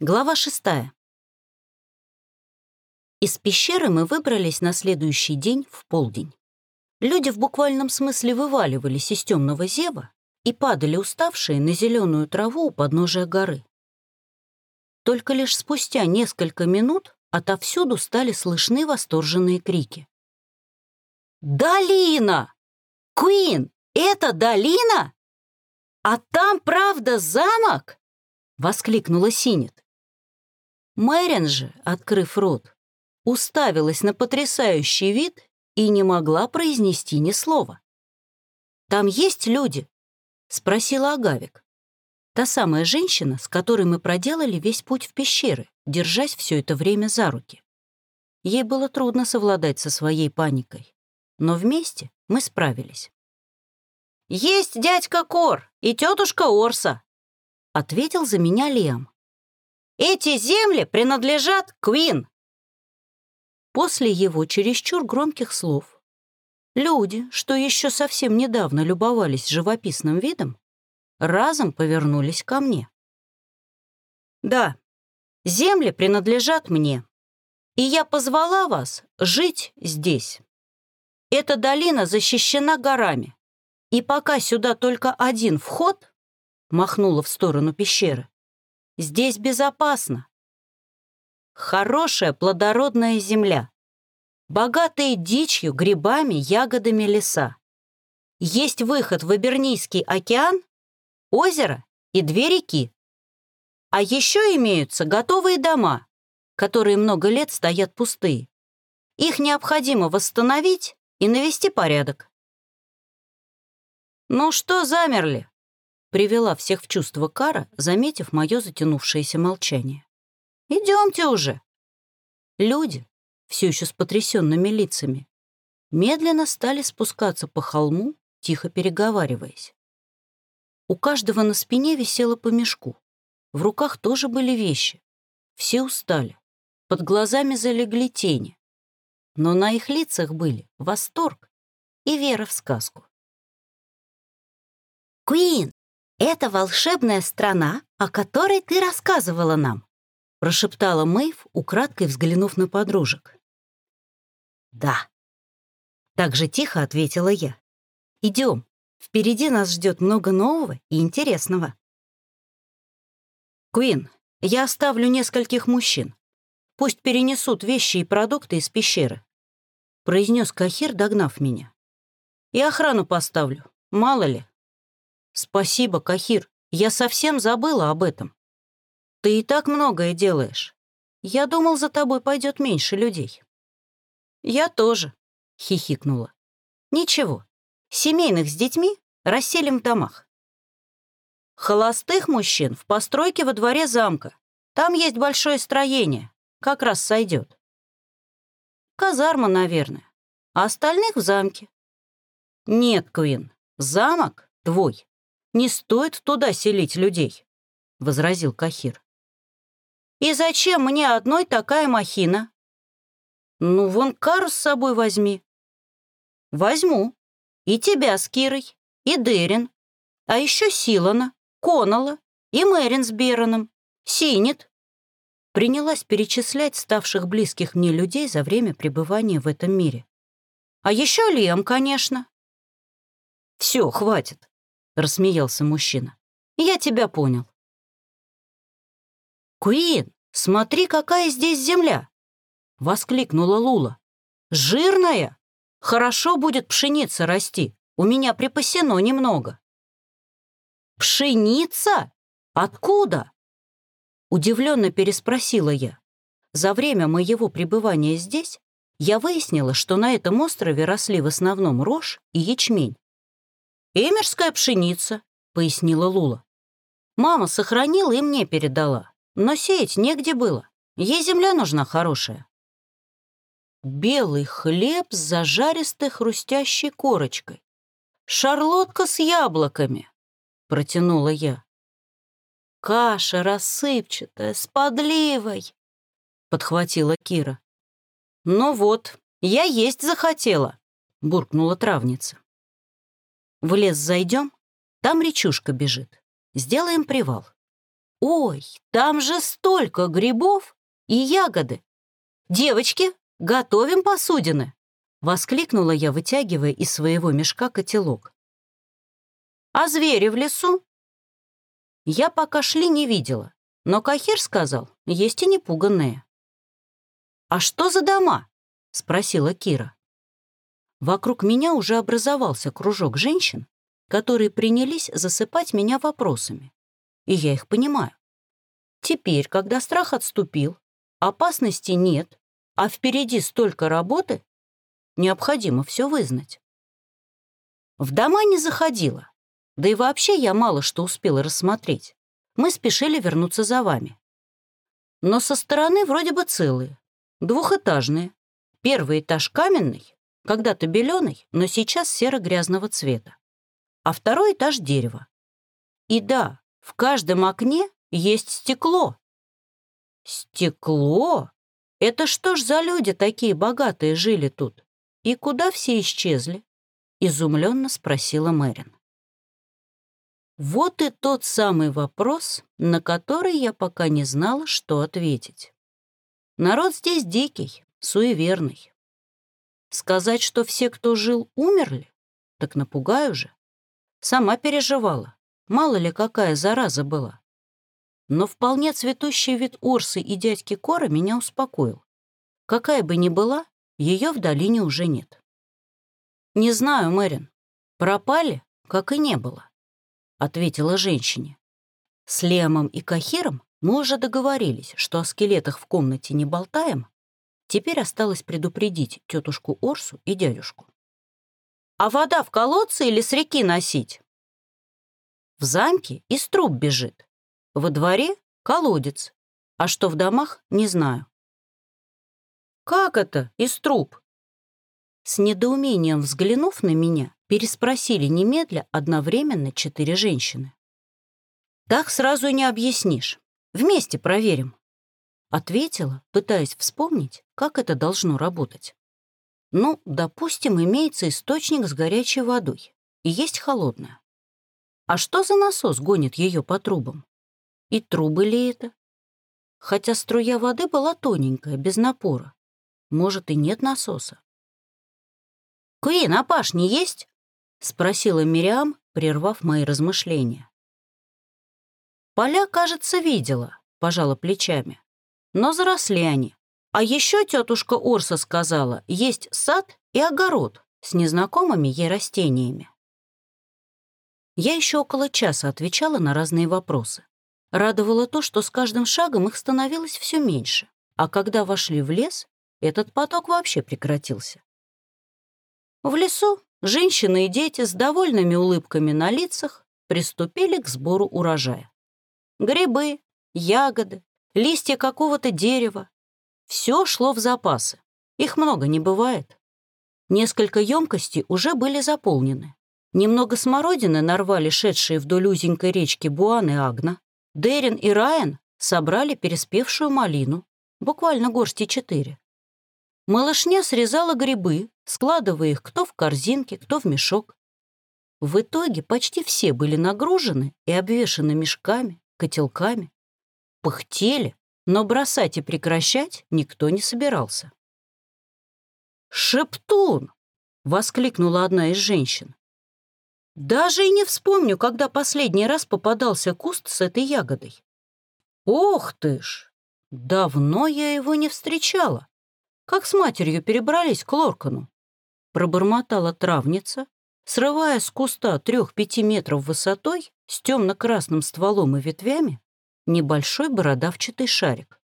Глава шестая. Из пещеры мы выбрались на следующий день в полдень. Люди в буквальном смысле вываливались из темного зева и падали уставшие на зеленую траву у подножия горы. Только лишь спустя несколько минут отовсюду стали слышны восторженные крики. «Долина! Куин, это долина? А там, правда, замок?» — воскликнула Синет. Мэрин же, открыв рот, уставилась на потрясающий вид и не могла произнести ни слова. «Там есть люди?» — спросила Агавик. Та самая женщина, с которой мы проделали весь путь в пещеры, держась все это время за руки. Ей было трудно совладать со своей паникой, но вместе мы справились. «Есть дядька Кор и тетушка Орса», — ответил за меня Лиам. Эти земли принадлежат Квин!» После его чересчур громких слов люди, что еще совсем недавно любовались живописным видом, разом повернулись ко мне. «Да, земли принадлежат мне, и я позвала вас жить здесь. Эта долина защищена горами, и пока сюда только один вход, махнула в сторону пещеры, Здесь безопасно. Хорошая плодородная земля. Богатые дичью, грибами, ягодами леса. Есть выход в Ибернийский океан, озеро и две реки. А еще имеются готовые дома, которые много лет стоят пустые. Их необходимо восстановить и навести порядок. «Ну что замерли?» Привела всех в чувство Кара, заметив мое затянувшееся молчание. «Идемте уже!» Люди, все еще с потрясенными лицами, медленно стали спускаться по холму, тихо переговариваясь. У каждого на спине висело по мешку. В руках тоже были вещи. Все устали. Под глазами залегли тени. Но на их лицах были восторг и вера в сказку. «Куин, «Это волшебная страна, о которой ты рассказывала нам», прошептала Мэйв, украдкой взглянув на подружек. «Да». Так же тихо ответила я. «Идем, впереди нас ждет много нового и интересного». «Куин, я оставлю нескольких мужчин. Пусть перенесут вещи и продукты из пещеры», произнес Кахир, догнав меня. «И охрану поставлю, мало ли, «Спасибо, Кахир, я совсем забыла об этом. Ты и так многое делаешь. Я думал, за тобой пойдет меньше людей». «Я тоже», — хихикнула. «Ничего, семейных с детьми расселим в домах. Холостых мужчин в постройке во дворе замка. Там есть большое строение, как раз сойдет. Казарма, наверное, а остальных в замке. Нет, Куин, замок твой. Не стоит туда селить людей», — возразил Кахир. «И зачем мне одной такая махина?» «Ну, вон Кару с собой возьми». «Возьму. И тебя с Кирой, и Дерин, а еще Силана, Конала и Мэрин с Бероном, Синет». Принялась перечислять ставших близких мне людей за время пребывания в этом мире. «А еще Лем, конечно». «Все, хватит рассмеялся мужчина. «Я тебя понял». «Куин, смотри, какая здесь земля!» — воскликнула Лула. «Жирная! Хорошо будет пшеница расти. У меня припасено немного». «Пшеница? Откуда?» Удивленно переспросила я. За время моего пребывания здесь я выяснила, что на этом острове росли в основном рожь и ячмень. «Эмерская пшеница», — пояснила Лула. «Мама сохранила и мне передала, но сеять негде было. Ей земля нужна хорошая». Белый хлеб с зажаристой хрустящей корочкой. «Шарлотка с яблоками», — протянула я. «Каша рассыпчатая, с подливой», — подхватила Кира. «Ну вот, я есть захотела», — буркнула травница. В лес зайдем, там речушка бежит. Сделаем привал. Ой, там же столько грибов и ягоды! Девочки, готовим посудины!» — воскликнула я, вытягивая из своего мешка котелок. «А звери в лесу?» Я пока шли не видела, но Кахир сказал, есть и непуганные. «А что за дома?» — спросила Кира. Вокруг меня уже образовался кружок женщин, которые принялись засыпать меня вопросами. И я их понимаю. Теперь, когда страх отступил, опасности нет, а впереди столько работы, необходимо все вызнать. В дома не заходила, да и вообще я мало что успела рассмотреть. Мы спешили вернуться за вами. Но со стороны вроде бы целые, двухэтажные. Первый этаж каменный, когда-то беленый, но сейчас серо-грязного цвета. А второй этаж дерева. И да, в каждом окне есть стекло. Стекло? Это что ж за люди такие богатые жили тут? И куда все исчезли? Изумленно спросила Мэрин. Вот и тот самый вопрос, на который я пока не знала, что ответить. Народ здесь дикий, суеверный. Сказать, что все, кто жил, умерли? Так напугаю же. Сама переживала. Мало ли какая зараза была. Но вполне цветущий вид Урсы и дядьки Кора меня успокоил. Какая бы ни была, ее в долине уже нет. «Не знаю, Мэрин. Пропали, как и не было», — ответила женщине. «С Лемом и Кахиром мы уже договорились, что о скелетах в комнате не болтаем, Теперь осталось предупредить тетушку Орсу и дядюшку. «А вода в колодце или с реки носить?» В замке из труб бежит. Во дворе — колодец. А что в домах — не знаю. «Как это из труб?» С недоумением взглянув на меня, переспросили немедля одновременно четыре женщины. «Так сразу не объяснишь. Вместе проверим». Ответила, пытаясь вспомнить, как это должно работать. Ну, допустим, имеется источник с горячей водой и есть холодная. А что за насос гонит ее по трубам? И трубы ли это? Хотя струя воды была тоненькая, без напора. Может, и нет насоса. «Куин, а не есть?» — спросила Мириам, прервав мои размышления. «Поля, кажется, видела», — пожала плечами но заросли они. А еще тетушка Орса сказала, есть сад и огород с незнакомыми ей растениями. Я еще около часа отвечала на разные вопросы. Радовало то, что с каждым шагом их становилось все меньше, а когда вошли в лес, этот поток вообще прекратился. В лесу женщины и дети с довольными улыбками на лицах приступили к сбору урожая. Грибы, ягоды, листья какого-то дерева. Все шло в запасы. Их много не бывает. Несколько емкостей уже были заполнены. Немного смородины нарвали шедшие вдоль узенькой речки Буан и Агна. Дерин и Райан собрали переспевшую малину, буквально горсти четыре. Малышня срезала грибы, складывая их кто в корзинки, кто в мешок. В итоге почти все были нагружены и обвешаны мешками, котелками, пыхтели, но бросать и прекращать никто не собирался. «Шептун!» — воскликнула одна из женщин. «Даже и не вспомню, когда последний раз попадался куст с этой ягодой. Ох ты ж! Давно я его не встречала. Как с матерью перебрались к Лоркану?» Пробормотала травница, срывая с куста трех-пяти метров высотой с темно-красным стволом и ветвями небольшой бородавчатый шарик.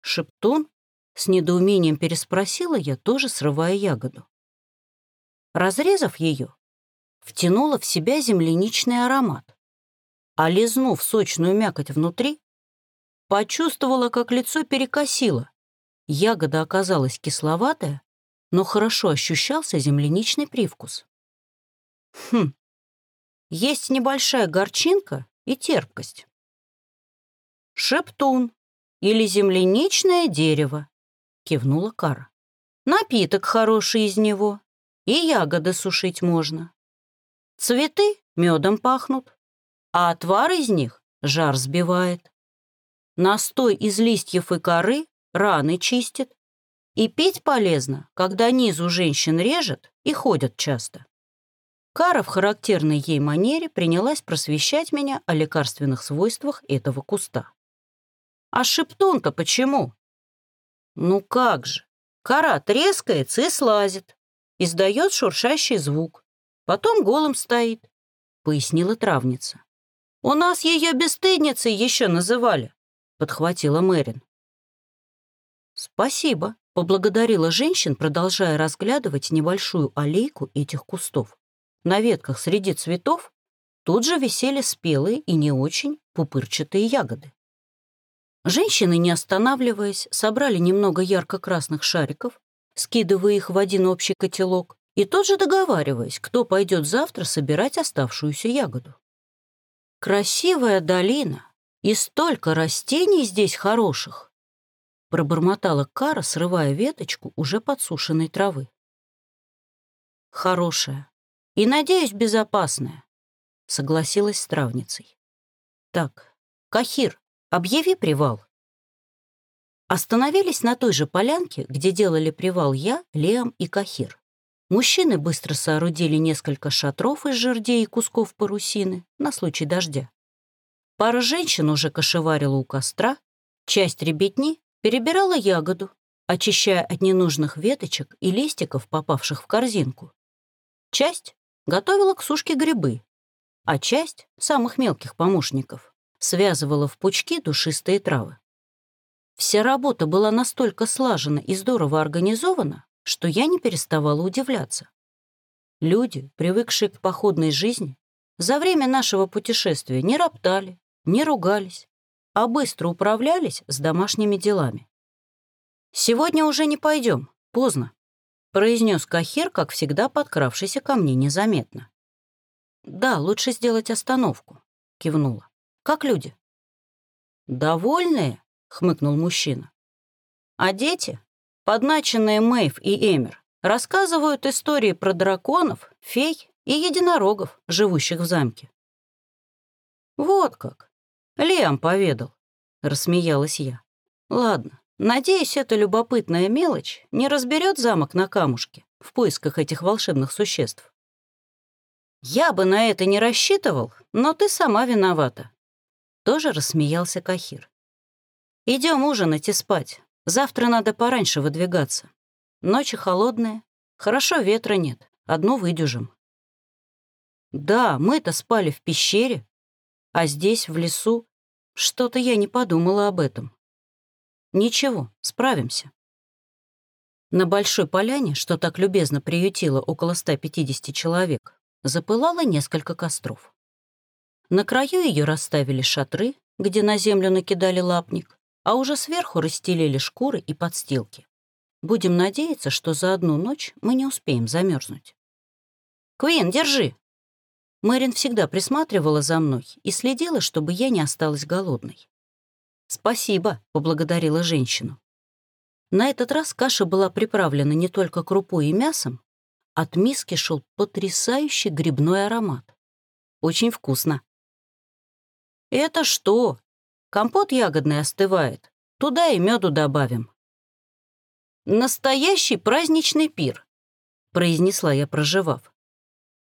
«Шептун?» — с недоумением переспросила я, тоже срывая ягоду. Разрезав ее, втянула в себя земляничный аромат, а лизнув сочную мякоть внутри, почувствовала, как лицо перекосило. Ягода оказалась кисловатая, но хорошо ощущался земляничный привкус. Хм, есть небольшая горчинка и терпкость. «Шептун или земляничное дерево», — кивнула Кара. «Напиток хороший из него, и ягоды сушить можно. Цветы медом пахнут, а отвар из них жар сбивает. Настой из листьев и коры раны чистит. И пить полезно, когда низу женщин режет и ходят часто. Кара в характерной ей манере принялась просвещать меня о лекарственных свойствах этого куста. А шептун-то почему? Ну как же, кора трескается и слазит, издает шуршащий звук, потом голым стоит, пояснила травница. У нас ее бесстыдницей еще называли, подхватила Мэрин. Спасибо, поблагодарила женщин, продолжая разглядывать небольшую аллейку этих кустов. На ветках среди цветов тут же висели спелые и не очень пупырчатые ягоды. Женщины, не останавливаясь, собрали немного ярко-красных шариков, скидывая их в один общий котелок, и тут же договариваясь, кто пойдет завтра собирать оставшуюся ягоду. «Красивая долина, и столько растений здесь хороших!» пробормотала Кара, срывая веточку уже подсушенной травы. «Хорошая, и, надеюсь, безопасная», — согласилась с травницей. «Так, Кахир, объяви привал». Остановились на той же полянке, где делали привал я, Леом и Кахир. Мужчины быстро соорудили несколько шатров из жердей и кусков парусины на случай дождя. Пара женщин уже кошеварила у костра, часть ребятни перебирала ягоду, очищая от ненужных веточек и листиков, попавших в корзинку. Часть готовила к сушке грибы, а часть самых мелких помощников связывала в пучки душистые травы. Вся работа была настолько слажена и здорово организована, что я не переставала удивляться. Люди, привыкшие к походной жизни, за время нашего путешествия не роптали, не ругались, а быстро управлялись с домашними делами. «Сегодня уже не пойдем, поздно», произнес Кахир, как всегда подкравшийся ко мне незаметно. «Да, лучше сделать остановку», — кивнула. «Как люди?» «Довольные?» — хмыкнул мужчина. «А дети, подначенные Мэйв и Эмер, рассказывают истории про драконов, фей и единорогов, живущих в замке». «Вот как! Лиам поведал», — рассмеялась я. «Ладно, Надеюсь, эта любопытная мелочь не разберет замок на камушке в поисках этих волшебных существ. Я бы на это не рассчитывал, но ты сама виновата. Тоже рассмеялся Кахир. Идем ужинать и спать. Завтра надо пораньше выдвигаться. Ночи холодные, хорошо ветра нет, одну выдюжим. Да, мы-то спали в пещере, а здесь, в лесу, что-то я не подумала об этом. Ничего, справимся. На большой поляне, что так любезно приютило около 150 человек, запылало несколько костров. На краю ее расставили шатры, где на землю накидали лапник, а уже сверху расстелили шкуры и подстилки. Будем надеяться, что за одну ночь мы не успеем замерзнуть. «Куин, держи!» Мэрин всегда присматривала за мной и следила, чтобы я не осталась голодной. «Спасибо», — поблагодарила женщину. На этот раз каша была приправлена не только крупой и мясом, от миски шел потрясающий грибной аромат. Очень вкусно. «Это что? Компот ягодный остывает. Туда и меду добавим». «Настоящий праздничный пир», — произнесла я, проживав.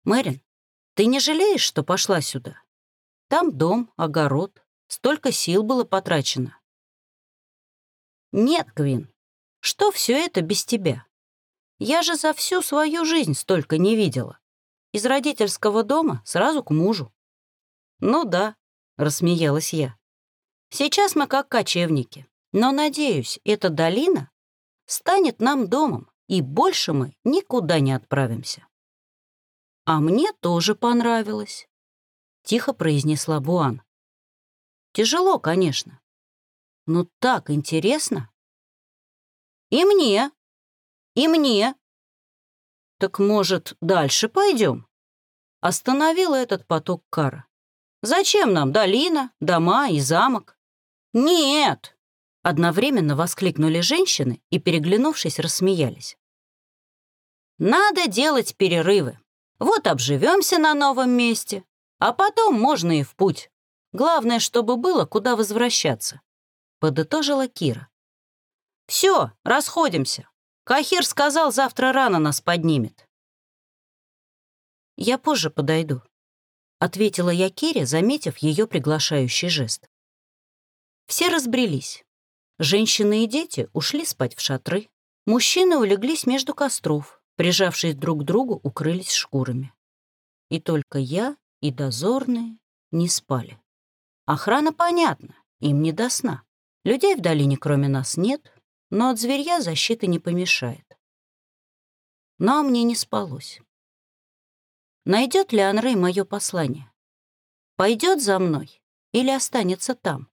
«Мэрин, ты не жалеешь, что пошла сюда? Там дом, огород, Столько сил было потрачено. Нет, Квин, что все это без тебя? Я же за всю свою жизнь столько не видела. Из родительского дома сразу к мужу. Ну да, рассмеялась я. Сейчас мы как кочевники, но, надеюсь, эта долина станет нам домом, и больше мы никуда не отправимся. А мне тоже понравилось, тихо произнесла Буан. Тяжело, конечно. Но так интересно. И мне. И мне. Так, может, дальше пойдем? Остановила этот поток кара. Зачем нам долина, дома и замок? Нет! Одновременно воскликнули женщины и, переглянувшись, рассмеялись. Надо делать перерывы. Вот обживемся на новом месте, а потом можно и в путь. Главное, чтобы было, куда возвращаться», — подытожила Кира. «Все, расходимся. Кахир сказал, завтра рано нас поднимет». «Я позже подойду», — ответила я Кире, заметив ее приглашающий жест. Все разбрелись. Женщины и дети ушли спать в шатры. Мужчины улеглись между костров, прижавшись друг к другу, укрылись шкурами. И только я и дозорные не спали. Охрана понятна, им не до сна. Людей в долине кроме нас нет, но от зверья защиты не помешает. Но мне не спалось. Найдет ли Анрей мое послание? Пойдет за мной или останется там,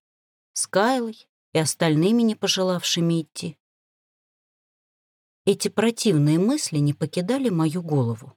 с Кайлой и остальными не пожелавшими идти? Эти противные мысли не покидали мою голову.